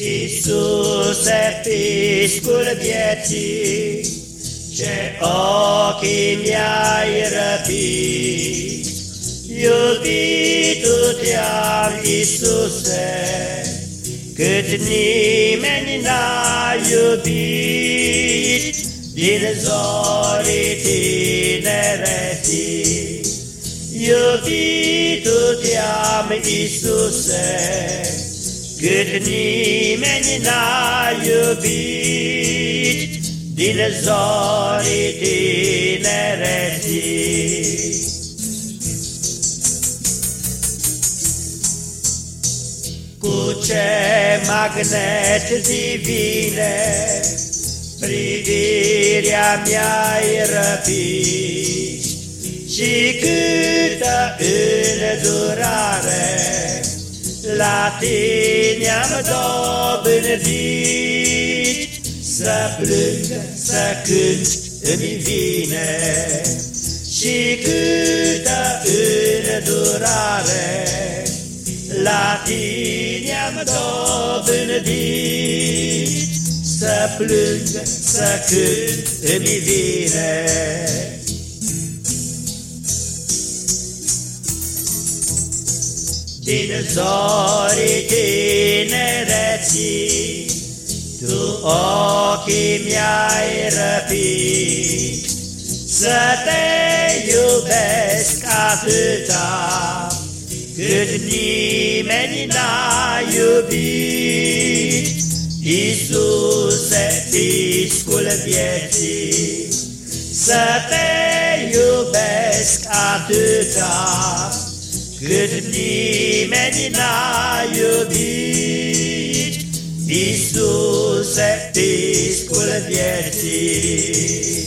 Iisuse, piscul vieții, ce ochii mi-ai răpit, Iubitul te-am, Iisuse, cât nimeni n-a iubit, din zorii tinereții. Iubitul te-am, Iisuse, cât nimeni n-a iubit din zorii tinereții. Cu ce magnet divine privirea mea-ai răpit și câtă îndurare la tine am dobândit. Să plâng, să cânt, îmi vine. Și câtă îndurare La tine am dobândit. Să plâng, să cânt, îmi vine din zorii tinereții, Tu ochii mi-ai răpit, Să te iubesc atâta, Cât nimeni n-a iubit. Iisuse, piscul vieții, Să te iubesc atâta, cât nimeni n-a iubit, Iisuse, piscul vieții.